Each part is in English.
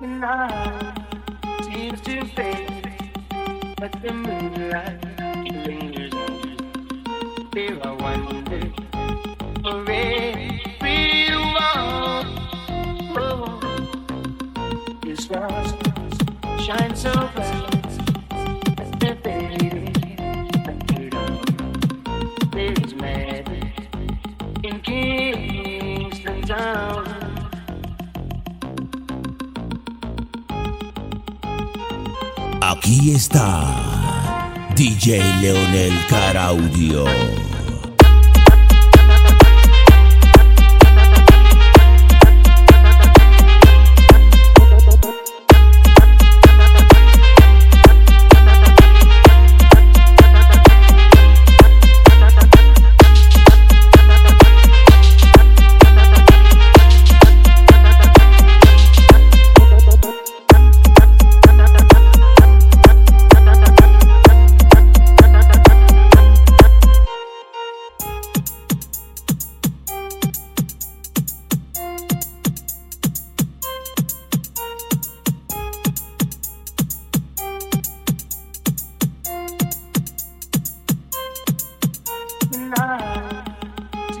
night seems to fade, but the moonlight it lingers on. There I wonder, for every one, oh, your stars shine so bright, Aquí está DJ Leonel Caraudio.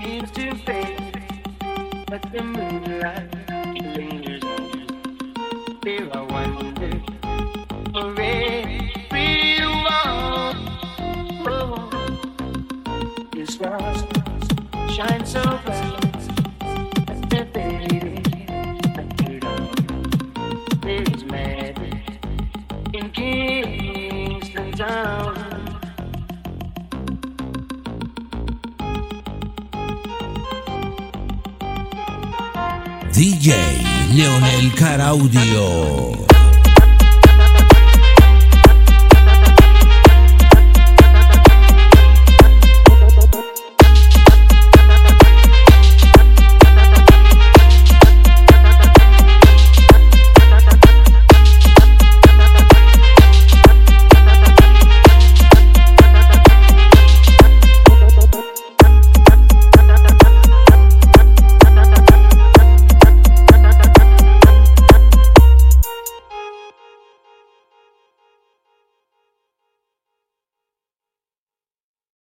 Seems to fade, but the moonlight lingers on. There I wonder, for everyone, oh, your stars shine so bright, you there's magic in Kingston Town. DJ Leonel Caraudio.